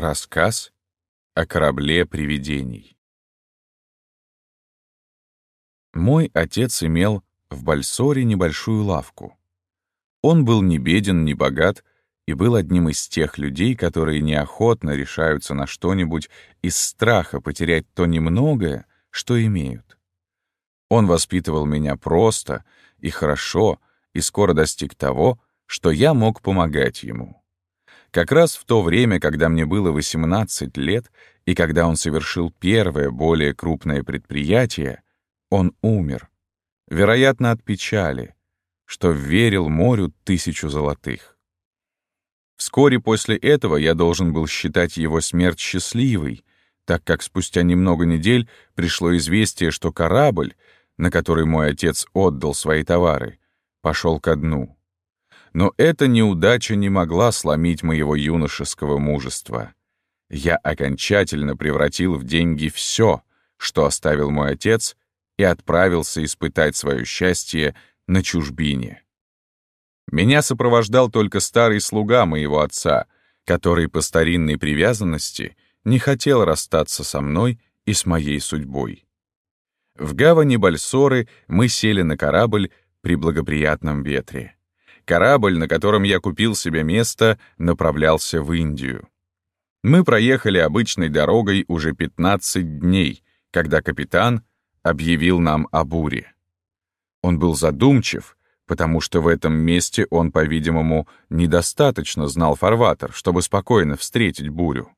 Рассказ о корабле привидений. Мой отец имел в Бальсоре небольшую лавку. Он был не беден, не богат и был одним из тех людей, которые неохотно решаются на что-нибудь из страха потерять то немногое, что имеют. Он воспитывал меня просто и хорошо, и скоро достиг того, что я мог помогать ему. Как раз в то время, когда мне было 18 лет, и когда он совершил первое, более крупное предприятие, он умер. Вероятно, от печали, что верил морю тысячу золотых. Вскоре после этого я должен был считать его смерть счастливой, так как спустя немного недель пришло известие, что корабль, на который мой отец отдал свои товары, пошел ко дну. Но эта неудача не могла сломить моего юношеского мужества. Я окончательно превратил в деньги все, что оставил мой отец, и отправился испытать свое счастье на чужбине. Меня сопровождал только старый слуга моего отца, который по старинной привязанности не хотел расстаться со мной и с моей судьбой. В гавани Бальсоры мы сели на корабль при благоприятном ветре. Корабль, на котором я купил себе место, направлялся в Индию. Мы проехали обычной дорогой уже 15 дней, когда капитан объявил нам о буре. Он был задумчив, потому что в этом месте он, по-видимому, недостаточно знал фарватер, чтобы спокойно встретить бурю.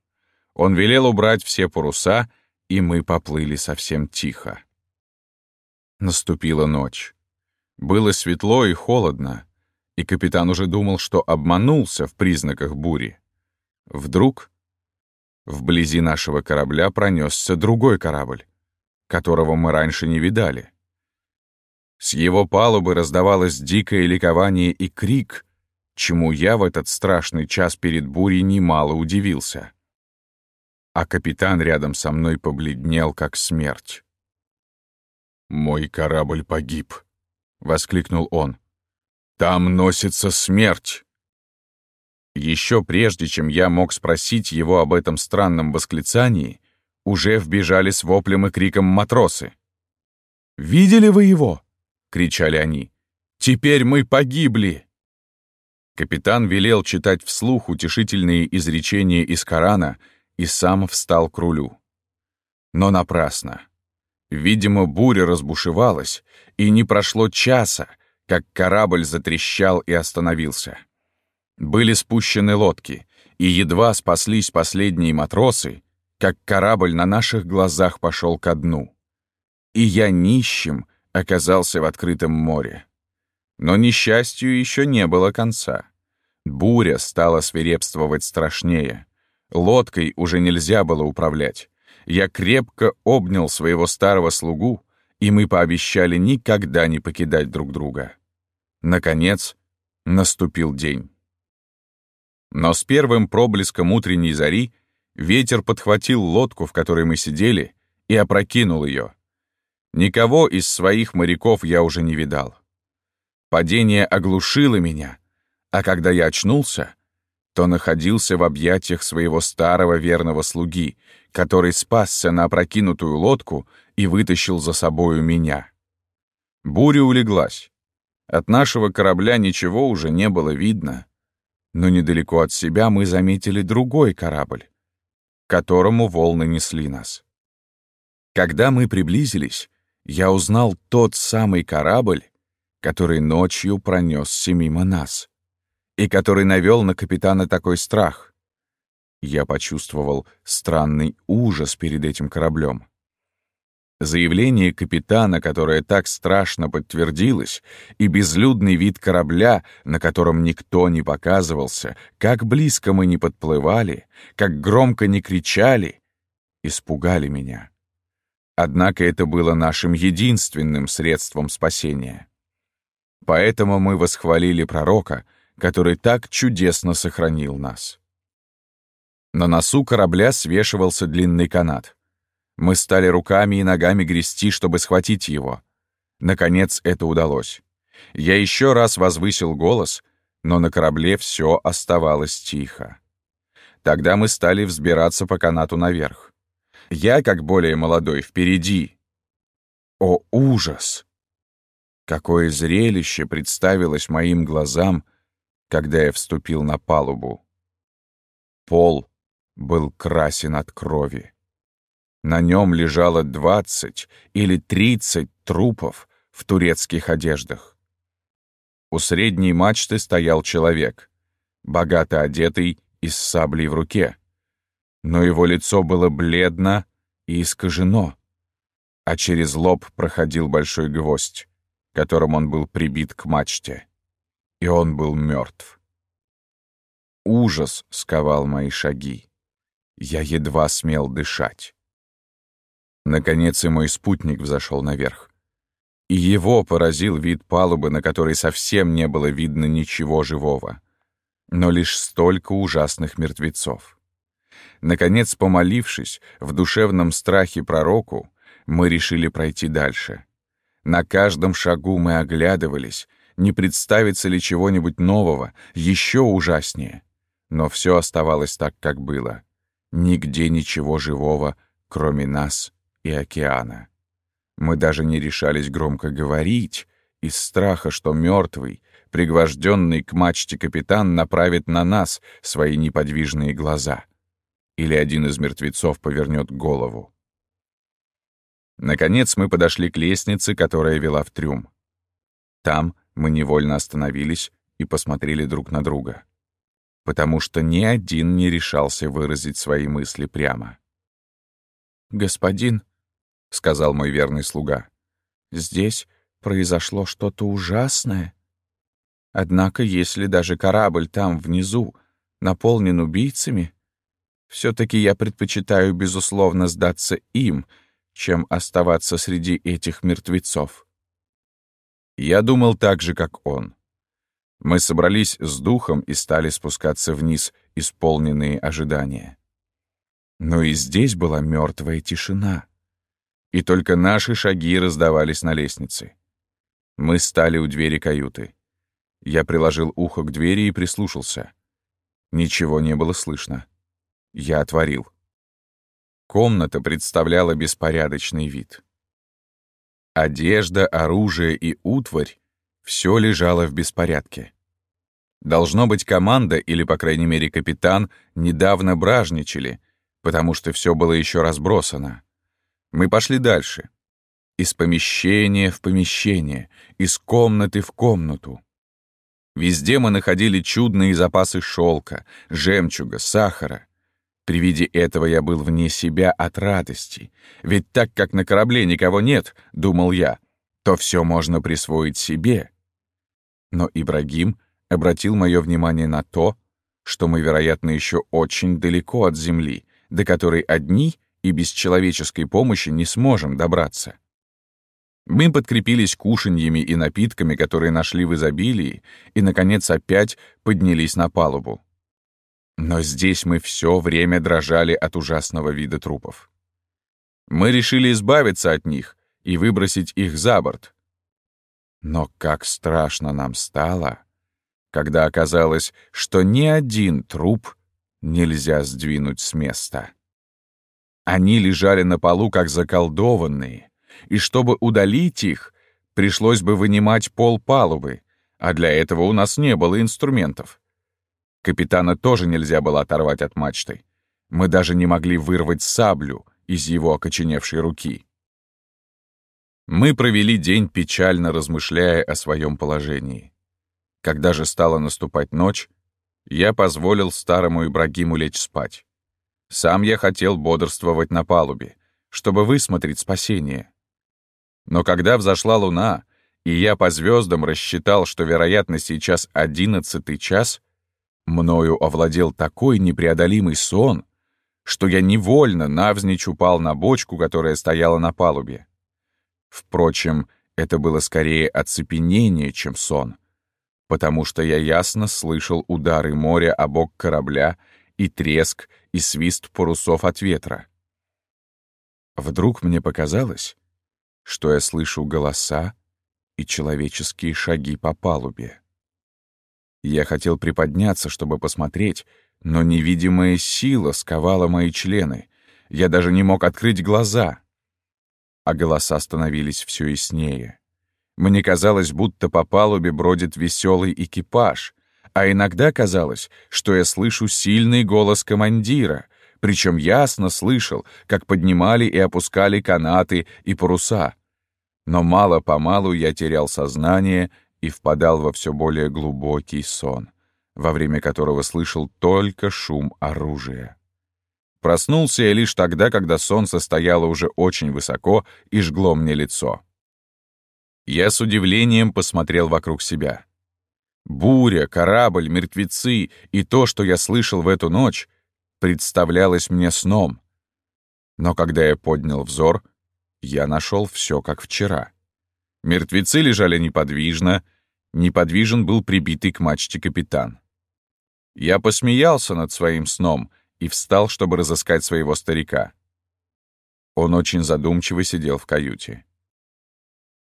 Он велел убрать все паруса, и мы поплыли совсем тихо. Наступила ночь. Было светло и холодно и капитан уже думал, что обманулся в признаках бури. Вдруг вблизи нашего корабля пронесся другой корабль, которого мы раньше не видали. С его палубы раздавалось дикое ликование и крик, чему я в этот страшный час перед бурей немало удивился. А капитан рядом со мной побледнел, как смерть. «Мой корабль погиб», — воскликнул он. Там носится смерть. Еще прежде, чем я мог спросить его об этом странном восклицании, уже вбежали с воплем и криком матросы. «Видели вы его?» — кричали они. «Теперь мы погибли!» Капитан велел читать вслух утешительные изречения из Корана и сам встал к рулю. Но напрасно. Видимо, буря разбушевалась, и не прошло часа, как корабль затрещал и остановился. Были спущены лодки, и едва спаслись последние матросы, как корабль на наших глазах пошел ко дну. И я нищим оказался в открытом море. Но несчастью еще не было конца. Буря стала свирепствовать страшнее. Лодкой уже нельзя было управлять. Я крепко обнял своего старого слугу, и мы пообещали никогда не покидать друг друга. Наконец, наступил день. Но с первым проблеском утренней зари ветер подхватил лодку, в которой мы сидели, и опрокинул ее. Никого из своих моряков я уже не видал. Падение оглушило меня, а когда я очнулся, то находился в объятиях своего старого верного слуги, который спасся на опрокинутую лодку и вытащил за собою меня. Буря улеглась. От нашего корабля ничего уже не было видно, но недалеко от себя мы заметили другой корабль, которому волны несли нас. Когда мы приблизились, я узнал тот самый корабль, который ночью пронесся мимо нас и который навел на капитана такой страх. Я почувствовал странный ужас перед этим кораблем. Заявление капитана, которое так страшно подтвердилось, и безлюдный вид корабля, на котором никто не показывался, как близко мы не подплывали, как громко не кричали, испугали меня. Однако это было нашим единственным средством спасения. Поэтому мы восхвалили пророка, который так чудесно сохранил нас. На носу корабля свешивался длинный канат — мы стали руками и ногами грести, чтобы схватить его. Наконец это удалось. Я еще раз возвысил голос, но на корабле все оставалось тихо. Тогда мы стали взбираться по канату наверх. Я, как более молодой, впереди. О, ужас! Какое зрелище представилось моим глазам, когда я вступил на палубу. Пол был красен от крови. На нем лежало двадцать или тридцать трупов в турецких одеждах. У средней мачты стоял человек, богато одетый и с саблей в руке. Но его лицо было бледно и искажено, а через лоб проходил большой гвоздь, которым он был прибит к мачте. И он был мертв. Ужас сковал мои шаги. Я едва смел дышать. Наконец и мой спутник взошел наверх. И его поразил вид палубы, на которой совсем не было видно ничего живого, но лишь столько ужасных мертвецов. Наконец, помолившись в душевном страхе пророку, мы решили пройти дальше. На каждом шагу мы оглядывались, не представится ли чего-нибудь нового, еще ужаснее. Но все оставалось так, как было. Нигде ничего живого, кроме нас и океана. Мы даже не решались громко говорить, из страха, что мертвый, пригвожденный к мачте капитан направит на нас свои неподвижные глаза. Или один из мертвецов повернет голову. Наконец мы подошли к лестнице, которая вела в трюм. Там мы невольно остановились и посмотрели друг на друга. Потому что ни один не решался выразить свои мысли прямо. «Господин», — сказал мой верный слуга. «Здесь произошло что-то ужасное. Однако, если даже корабль там внизу наполнен убийцами, все таки я предпочитаю, безусловно, сдаться им, чем оставаться среди этих мертвецов». Я думал так же, как он. Мы собрались с духом и стали спускаться вниз, исполненные ожидания. Но и здесь была мертвая тишина и только наши шаги раздавались на лестнице. Мы стали у двери каюты. Я приложил ухо к двери и прислушался. Ничего не было слышно. Я отворил. Комната представляла беспорядочный вид. Одежда, оружие и утварь — все лежало в беспорядке. Должно быть, команда, или, по крайней мере, капитан, недавно бражничали, потому что все было еще разбросано. Мы пошли дальше. Из помещения в помещение, из комнаты в комнату. Везде мы находили чудные запасы шелка, жемчуга, сахара. При виде этого я был вне себя от радости. Ведь так как на корабле никого нет, думал я, то все можно присвоить себе. Но Ибрагим обратил мое внимание на то, что мы, вероятно, еще очень далеко от земли, до которой одни — и без человеческой помощи не сможем добраться. Мы подкрепились кушаньями и напитками, которые нашли в изобилии, и, наконец, опять поднялись на палубу. Но здесь мы все время дрожали от ужасного вида трупов. Мы решили избавиться от них и выбросить их за борт. Но как страшно нам стало, когда оказалось, что ни один труп нельзя сдвинуть с места. Они лежали на полу как заколдованные, и чтобы удалить их, пришлось бы вынимать пол палубы, а для этого у нас не было инструментов. Капитана тоже нельзя было оторвать от мачты. Мы даже не могли вырвать саблю из его окоченевшей руки. Мы провели день, печально размышляя о своем положении. Когда же стала наступать ночь, я позволил старому Ибрагиму лечь спать. Сам я хотел бодрствовать на палубе, чтобы высмотреть спасение. Но когда взошла луна, и я по звездам рассчитал, что, вероятно, сейчас одиннадцатый час, мною овладел такой непреодолимый сон, что я невольно навзничь упал на бочку, которая стояла на палубе. Впрочем, это было скорее оцепенение, чем сон, потому что я ясно слышал удары моря о бок корабля и треск, и свист парусов от ветра. Вдруг мне показалось, что я слышу голоса и человеческие шаги по палубе. Я хотел приподняться, чтобы посмотреть, но невидимая сила сковала мои члены. Я даже не мог открыть глаза. А голоса становились все яснее. Мне казалось, будто по палубе бродит веселый экипаж, а иногда казалось, что я слышу сильный голос командира, причем ясно слышал, как поднимали и опускали канаты и паруса. Но мало-помалу я терял сознание и впадал во все более глубокий сон, во время которого слышал только шум оружия. Проснулся я лишь тогда, когда солнце стояло уже очень высоко и жгло мне лицо. Я с удивлением посмотрел вокруг себя. Буря, корабль, мертвецы и то, что я слышал в эту ночь, представлялось мне сном. Но когда я поднял взор, я нашел все как вчера. Мертвецы лежали неподвижно, неподвижен был прибитый к мачте капитан. Я посмеялся над своим сном и встал, чтобы разыскать своего старика. Он очень задумчиво сидел в каюте.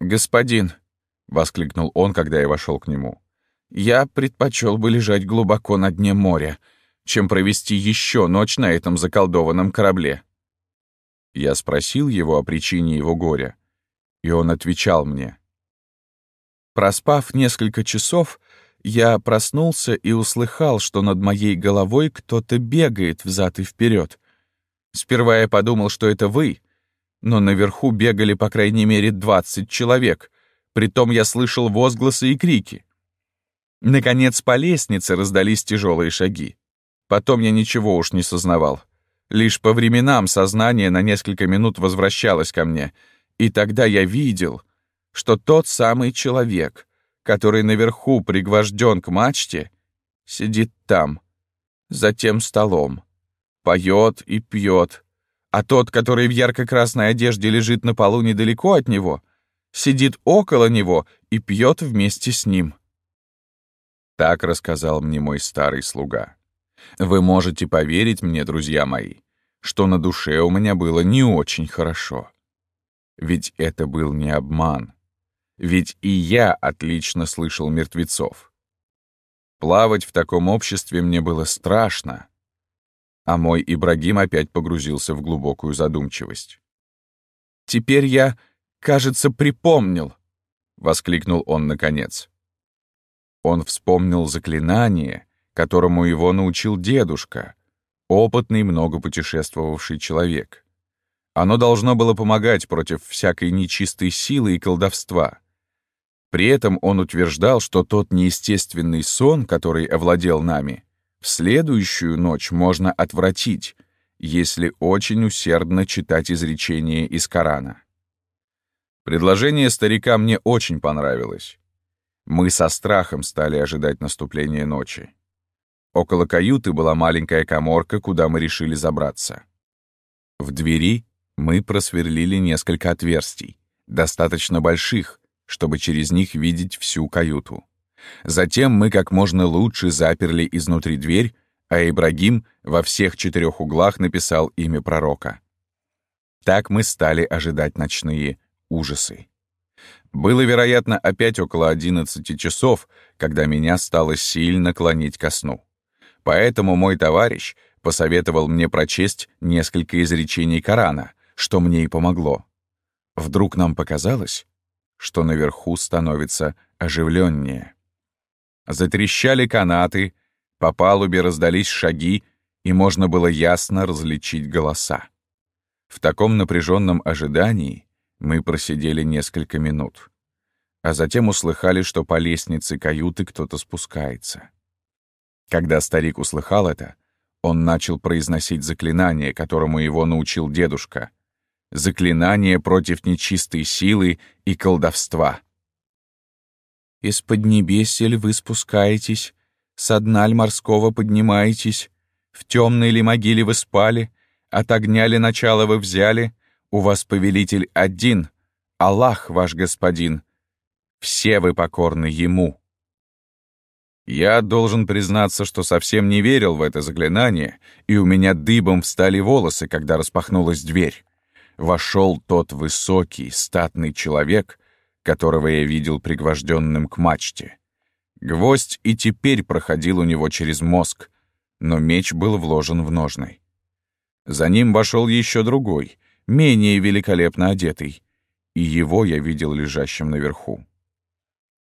«Господин», — воскликнул он, когда я вошел к нему, — «я предпочел бы лежать глубоко на дне моря, чем провести еще ночь на этом заколдованном корабле». Я спросил его о причине его горя, и он отвечал мне. Проспав несколько часов, я проснулся и услыхал, что над моей головой кто-то бегает взад и вперед. Сперва я подумал, что это вы, но наверху бегали по крайней мере двадцать человек, притом я слышал возгласы и крики. Наконец по лестнице раздались тяжелые шаги. Потом я ничего уж не сознавал. Лишь по временам сознание на несколько минут возвращалось ко мне, и тогда я видел, что тот самый человек, который наверху пригвожден к мачте, сидит там, за тем столом, поет и пьет, а тот, который в ярко-красной одежде лежит на полу недалеко от него, сидит около него и пьет вместе с ним. Так рассказал мне мой старый слуга. Вы можете поверить мне, друзья мои, что на душе у меня было не очень хорошо. Ведь это был не обман. Ведь и я отлично слышал мертвецов. Плавать в таком обществе мне было страшно, а мой Ибрагим опять погрузился в глубокую задумчивость. «Теперь я, кажется, припомнил», — воскликнул он наконец. Он вспомнил заклинание, которому его научил дедушка, опытный, много путешествовавший человек. Оно должно было помогать против всякой нечистой силы и колдовства. При этом он утверждал, что тот неестественный сон, который овладел нами, в следующую ночь можно отвратить, если очень усердно читать изречения из Корана. Предложение старика мне очень понравилось. Мы со страхом стали ожидать наступления ночи. Около каюты была маленькая коморка, куда мы решили забраться. В двери мы просверлили несколько отверстий, достаточно больших, чтобы через них видеть всю каюту. Затем мы как можно лучше заперли изнутри дверь, а Ибрагим во всех четырех углах написал имя пророка. Так мы стали ожидать ночные ужасы. Было, вероятно, опять около одиннадцати часов, когда меня стало сильно клонить ко сну. Поэтому мой товарищ посоветовал мне прочесть несколько изречений Корана, что мне и помогло. Вдруг нам показалось, что наверху становится оживленнее. Затрещали канаты, по палубе раздались шаги, и можно было ясно различить голоса. В таком напряженном ожидании мы просидели несколько минут, а затем услыхали, что по лестнице каюты кто-то спускается. Когда старик услыхал это, он начал произносить заклинание, которому его научил дедушка. Заклинание против нечистой силы и колдовства. Из-под небесель вы спускаетесь, с дна ль морского поднимаетесь, в темной ли могиле вы спали, от огня ли начало вы взяли, у вас повелитель один, Аллах ваш господин. Все вы покорны Ему. Я должен признаться, что совсем не верил в это заклинание, и у меня дыбом встали волосы, когда распахнулась дверь. Вошел тот высокий, статный человек, которого я видел пригвожденным к мачте. Гвоздь и теперь проходил у него через мозг, но меч был вложен в ножны. За ним вошел еще другой, менее великолепно одетый, и его я видел лежащим наверху.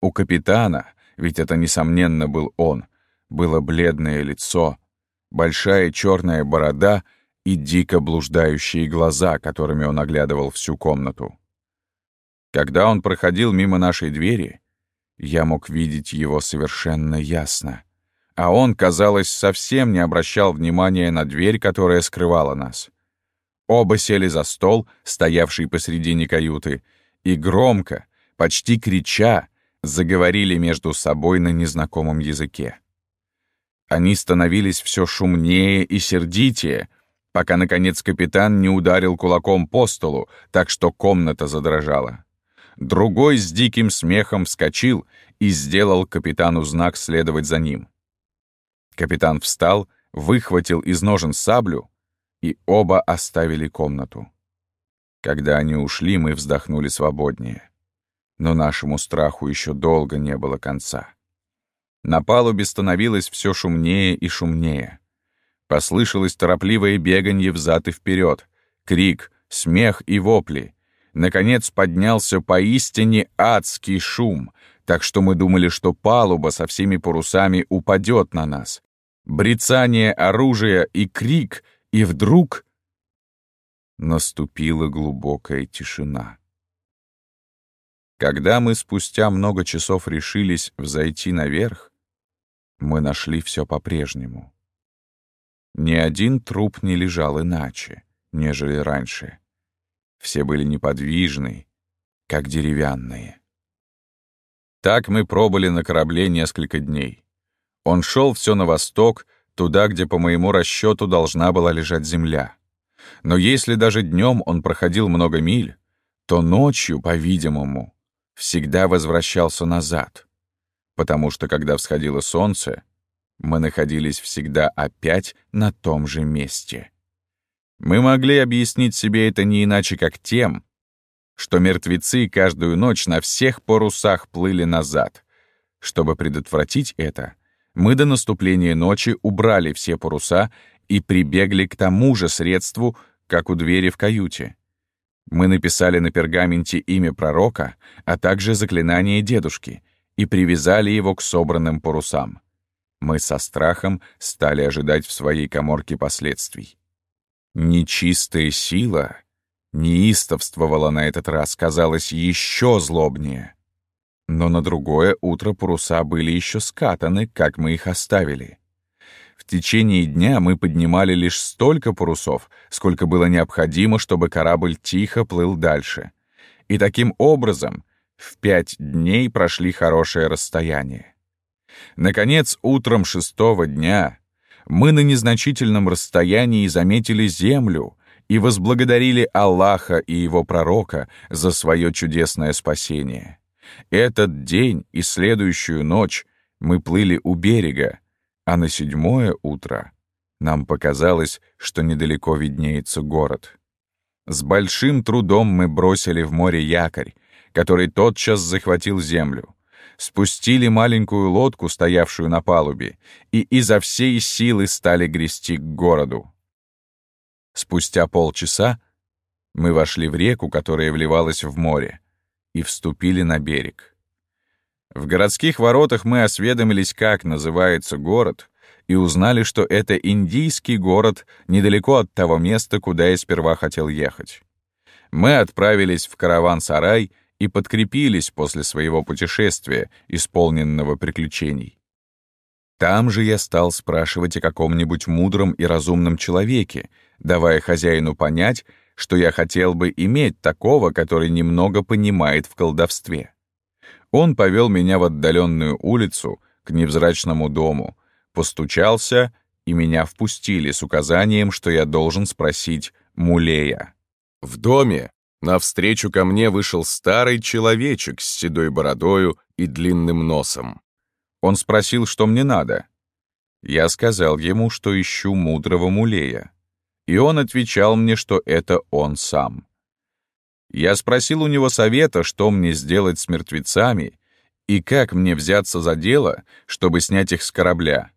У капитана, ведь это, несомненно, был он, было бледное лицо, большая черная борода и дико блуждающие глаза, которыми он оглядывал всю комнату. Когда он проходил мимо нашей двери, я мог видеть его совершенно ясно, а он, казалось, совсем не обращал внимания на дверь, которая скрывала нас. Оба сели за стол, стоявший посредине каюты, и громко, почти крича, заговорили между собой на незнакомом языке. Они становились все шумнее и сердитее, пока, наконец, капитан не ударил кулаком по столу, так что комната задрожала. Другой с диким смехом вскочил и сделал капитану знак следовать за ним. Капитан встал, выхватил из ножен саблю, и оба оставили комнату. Когда они ушли, мы вздохнули свободнее но нашему страху еще долго не было конца. На палубе становилось все шумнее и шумнее. Послышалось торопливое беганье взад и вперед, крик, смех и вопли. Наконец поднялся поистине адский шум, так что мы думали, что палуба со всеми парусами упадет на нас. Брецание оружия и крик, и вдруг наступила глубокая тишина. Когда мы спустя много часов решились взойти наверх, мы нашли все по-прежнему. Ни один труп не лежал иначе, нежели раньше. Все были неподвижны, как деревянные. Так мы пробыли на корабле несколько дней. Он шел все на восток, туда, где, по моему расчету, должна была лежать земля. Но если даже днем он проходил много миль, то ночью, по-видимому, всегда возвращался назад, потому что, когда всходило солнце, мы находились всегда опять на том же месте. Мы могли объяснить себе это не иначе, как тем, что мертвецы каждую ночь на всех парусах плыли назад. Чтобы предотвратить это, мы до наступления ночи убрали все паруса и прибегли к тому же средству, как у двери в каюте. Мы написали на пергаменте имя пророка, а также заклинание дедушки, и привязали его к собранным парусам. Мы со страхом стали ожидать в своей коморке последствий. Нечистая сила неистовствовала на этот раз, казалось, еще злобнее. Но на другое утро паруса были еще скатаны, как мы их оставили. В течение дня мы поднимали лишь столько парусов, сколько было необходимо, чтобы корабль тихо плыл дальше. И таким образом в пять дней прошли хорошее расстояние. Наконец, утром шестого дня мы на незначительном расстоянии заметили землю и возблагодарили Аллаха и его пророка за свое чудесное спасение. Этот день и следующую ночь мы плыли у берега, а на седьмое утро нам показалось, что недалеко виднеется город. С большим трудом мы бросили в море якорь, который тотчас захватил землю, спустили маленькую лодку, стоявшую на палубе, и изо всей силы стали грести к городу. Спустя полчаса мы вошли в реку, которая вливалась в море, и вступили на берег. В городских воротах мы осведомились, как называется город, и узнали, что это индийский город недалеко от того места, куда я сперва хотел ехать. Мы отправились в караван-сарай и подкрепились после своего путешествия, исполненного приключений. Там же я стал спрашивать о каком-нибудь мудром и разумном человеке, давая хозяину понять, что я хотел бы иметь такого, который немного понимает в колдовстве. Он повел меня в отдаленную улицу к невзрачному дому, постучался, и меня впустили с указанием, что я должен спросить Мулея. В доме навстречу ко мне вышел старый человечек с седой бородою и длинным носом. Он спросил, что мне надо. Я сказал ему, что ищу мудрого Мулея. И он отвечал мне, что это он сам. Я спросил у него совета, что мне сделать с мертвецами и как мне взяться за дело, чтобы снять их с корабля.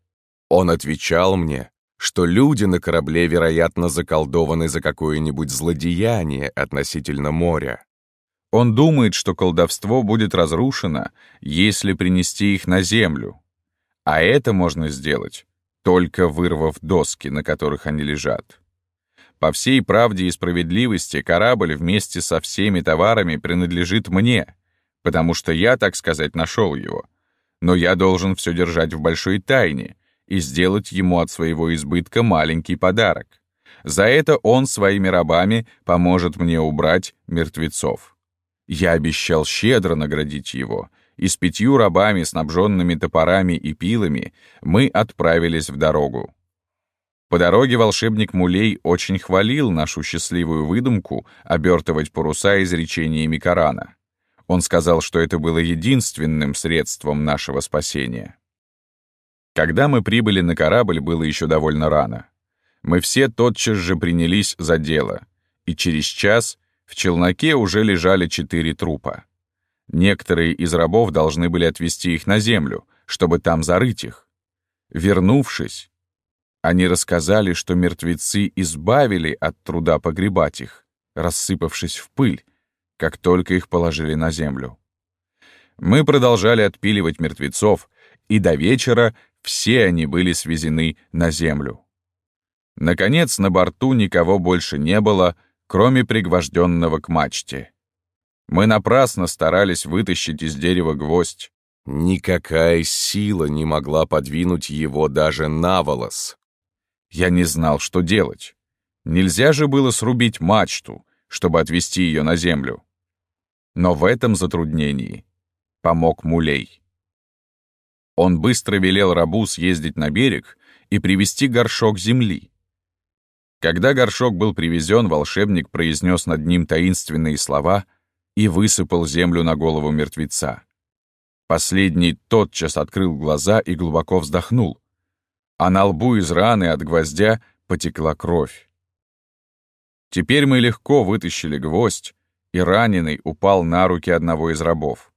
Он отвечал мне, что люди на корабле, вероятно, заколдованы за какое-нибудь злодеяние относительно моря. Он думает, что колдовство будет разрушено, если принести их на землю. А это можно сделать, только вырвав доски, на которых они лежат. По всей правде и справедливости корабль вместе со всеми товарами принадлежит мне, потому что я, так сказать, нашел его. Но я должен все держать в большой тайне и сделать ему от своего избытка маленький подарок. За это он своими рабами поможет мне убрать мертвецов. Я обещал щедро наградить его, и с пятью рабами, снабженными топорами и пилами, мы отправились в дорогу. По дороге волшебник Мулей очень хвалил нашу счастливую выдумку обертывать паруса изречениями Корана. Он сказал, что это было единственным средством нашего спасения. Когда мы прибыли на корабль, было еще довольно рано. Мы все тотчас же принялись за дело, и через час в челноке уже лежали четыре трупа. Некоторые из рабов должны были отвезти их на землю, чтобы там зарыть их. Вернувшись, они рассказали, что мертвецы избавили от труда погребать их, рассыпавшись в пыль, как только их положили на землю. Мы продолжали отпиливать мертвецов, и до вечера все они были свезены на землю. Наконец, на борту никого больше не было, кроме пригвожденного к мачте. Мы напрасно старались вытащить из дерева гвоздь. Никакая сила не могла подвинуть его даже на волос. Я не знал, что делать. Нельзя же было срубить мачту, чтобы отвести ее на землю. Но в этом затруднении помог Мулей. Он быстро велел рабу съездить на берег и привезти горшок земли. Когда горшок был привезен, волшебник произнес над ним таинственные слова и высыпал землю на голову мертвеца. Последний тотчас открыл глаза и глубоко вздохнул, а на лбу из раны от гвоздя потекла кровь. Теперь мы легко вытащили гвоздь, и раненый упал на руки одного из рабов.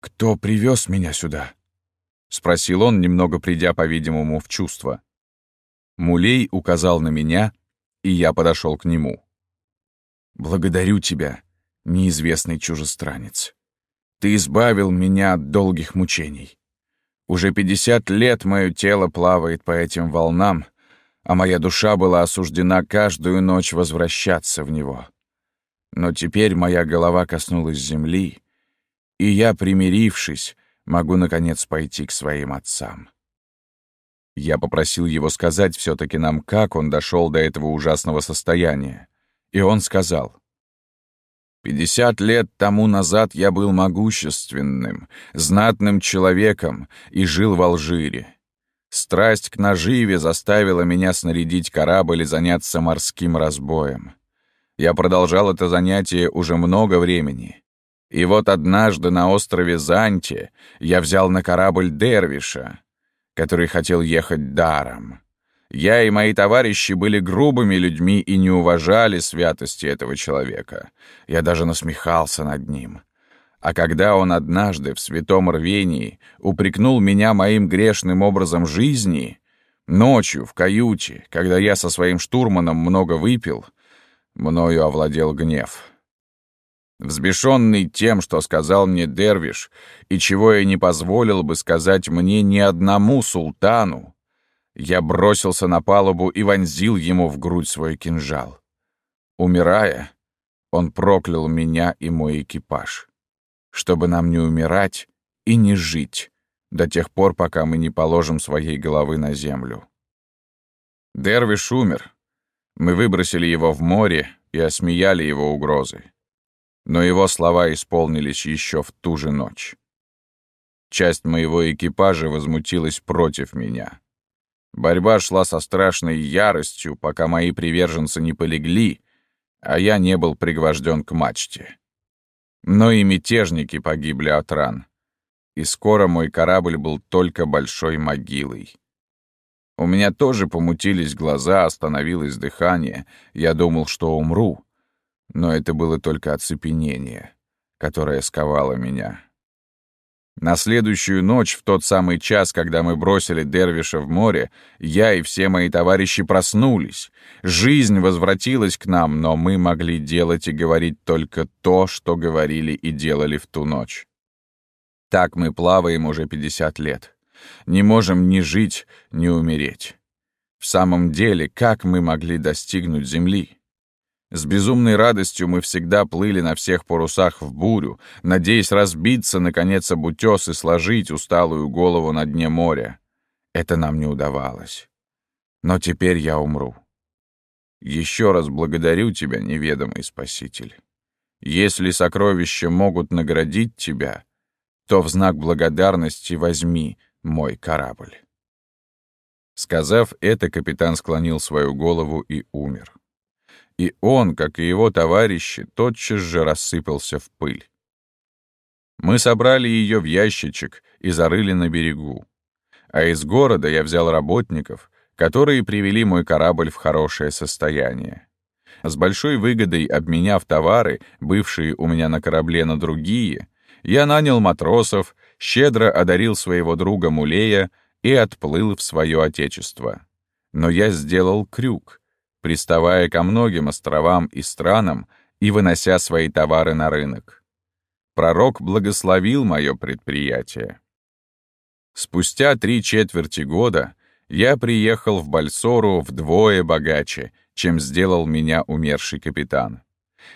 «Кто привез меня сюда?» — спросил он, немного придя, по-видимому, в чувство. Мулей указал на меня, и я подошел к нему. «Благодарю тебя, неизвестный чужестранец. Ты избавил меня от долгих мучений. Уже пятьдесят лет мое тело плавает по этим волнам, а моя душа была осуждена каждую ночь возвращаться в него. Но теперь моя голова коснулась земли, и я, примирившись, могу, наконец, пойти к своим отцам. Я попросил его сказать все таки нам, как он дошел до этого ужасного состояния. И он сказал, «Пятьдесят лет тому назад я был могущественным, знатным человеком и жил в Алжире. Страсть к наживе заставила меня снарядить корабль и заняться морским разбоем. Я продолжал это занятие уже много времени. И вот однажды на острове Занте я взял на корабль Дервиша, который хотел ехать даром. Я и мои товарищи были грубыми людьми и не уважали святости этого человека. Я даже насмехался над ним. А когда он однажды в святом рвении упрекнул меня моим грешным образом жизни, ночью в каюте, когда я со своим штурманом много выпил, мною овладел гнев. Взбешенный тем, что сказал мне Дервиш, и чего я не позволил бы сказать мне ни одному султану, я бросился на палубу и вонзил ему в грудь свой кинжал. Умирая, он проклял меня и мой экипаж, чтобы нам не умирать и не жить до тех пор, пока мы не положим своей головы на землю. Дервиш умер. Мы выбросили его в море и осмеяли его угрозы но его слова исполнились еще в ту же ночь. Часть моего экипажа возмутилась против меня. Борьба шла со страшной яростью, пока мои приверженцы не полегли, а я не был пригвожден к мачте. Но и мятежники погибли от ран, и скоро мой корабль был только большой могилой. У меня тоже помутились глаза, остановилось дыхание, я думал, что умру — но это было только оцепенение, которое сковало меня. На следующую ночь, в тот самый час, когда мы бросили Дервиша в море, я и все мои товарищи проснулись. Жизнь возвратилась к нам, но мы могли делать и говорить только то, что говорили и делали в ту ночь. Так мы плаваем уже 50 лет. Не можем ни жить, ни умереть. В самом деле, как мы могли достигнуть Земли? С безумной радостью мы всегда плыли на всех парусах в бурю, надеясь разбиться, наконец, об утес и сложить усталую голову на дне моря. Это нам не удавалось. Но теперь я умру. Еще раз благодарю тебя, неведомый Спаситель. Если сокровища могут наградить тебя, то в знак благодарности возьми мой корабль. Сказав это, капитан склонил свою голову и умер и он, как и его товарищи, тотчас же рассыпался в пыль. Мы собрали ее в ящичек и зарыли на берегу. А из города я взял работников, которые привели мой корабль в хорошее состояние. С большой выгодой обменяв товары, бывшие у меня на корабле на другие, я нанял матросов, щедро одарил своего друга Мулея и отплыл в свое отечество. Но я сделал крюк, приставая ко многим островам и странам и вынося свои товары на рынок. Пророк благословил мое предприятие. Спустя три четверти года я приехал в Бальсору вдвое богаче, чем сделал меня умерший капитан.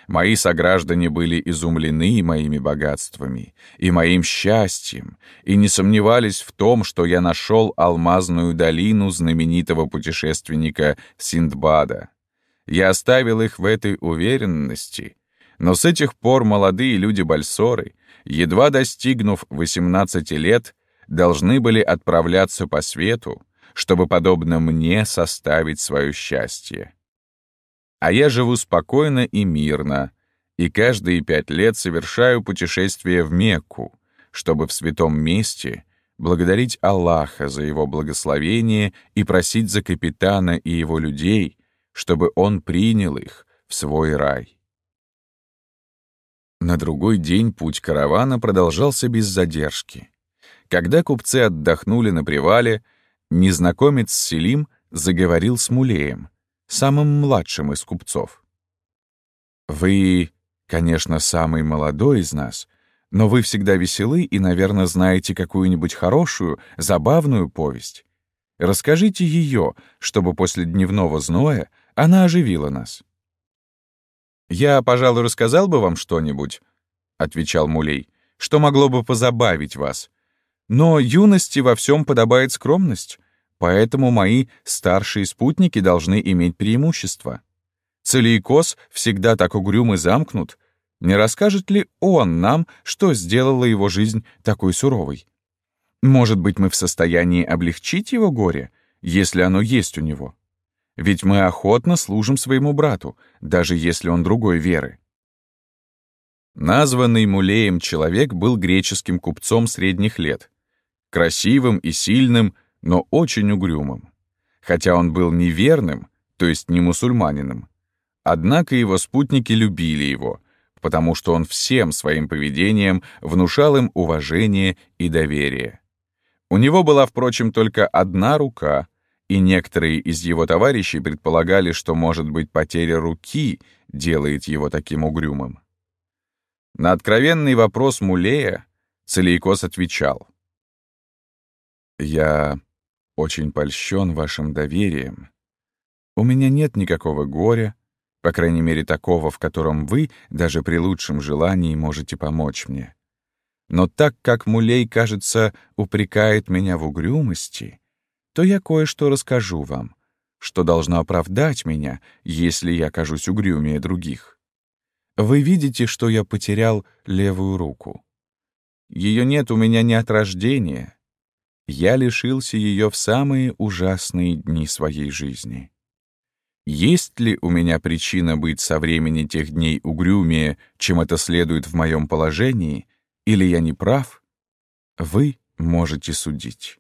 Мои сограждане были изумлены моими богатствами и моим счастьем и не сомневались в том, что я нашел алмазную долину знаменитого путешественника Синдбада. Я оставил их в этой уверенности, но с этих пор молодые люди Бальсоры, едва достигнув 18 лет, должны были отправляться по свету, чтобы, подобно мне, составить свое счастье. А я живу спокойно и мирно, и каждые пять лет совершаю путешествие в Мекку, чтобы в святом месте благодарить Аллаха за его благословение и просить за капитана и его людей, чтобы он принял их в свой рай. На другой день путь каравана продолжался без задержки. Когда купцы отдохнули на привале, незнакомец Селим заговорил с Мулеем, самым младшим из купцов. «Вы, конечно, самый молодой из нас, но вы всегда веселы и, наверное, знаете какую-нибудь хорошую, забавную повесть. Расскажите ее, чтобы после дневного зноя она оживила нас». «Я, пожалуй, рассказал бы вам что-нибудь», — отвечал Мулей, «что могло бы позабавить вас. Но юности во всем подобает скромность. Поэтому мои старшие спутники должны иметь преимущество. Целикос всегда так угрюм и замкнут. Не расскажет ли он нам, что сделало его жизнь такой суровой? Может быть, мы в состоянии облегчить его горе, если оно есть у него? Ведь мы охотно служим своему брату, даже если он другой веры. Названный Мулеем человек был греческим купцом средних лет, красивым и сильным, но очень угрюмым. Хотя он был неверным, то есть не мусульманином, однако его спутники любили его, потому что он всем своим поведением внушал им уважение и доверие. У него была, впрочем, только одна рука, и некоторые из его товарищей предполагали, что, может быть, потеря руки делает его таким угрюмым. На откровенный вопрос Мулея Целейкос отвечал. «Я очень польщен вашим доверием. У меня нет никакого горя, по крайней мере такого, в котором вы, даже при лучшем желании, можете помочь мне. Но так как Мулей, кажется, упрекает меня в угрюмости, то я кое-что расскажу вам, что должно оправдать меня, если я кажусь угрюмее других. Вы видите, что я потерял левую руку. Ее нет у меня не от рождения, я лишился ее в самые ужасные дни своей жизни. Есть ли у меня причина быть со времени тех дней угрюмее, чем это следует в моем положении, или я не прав? Вы можете судить.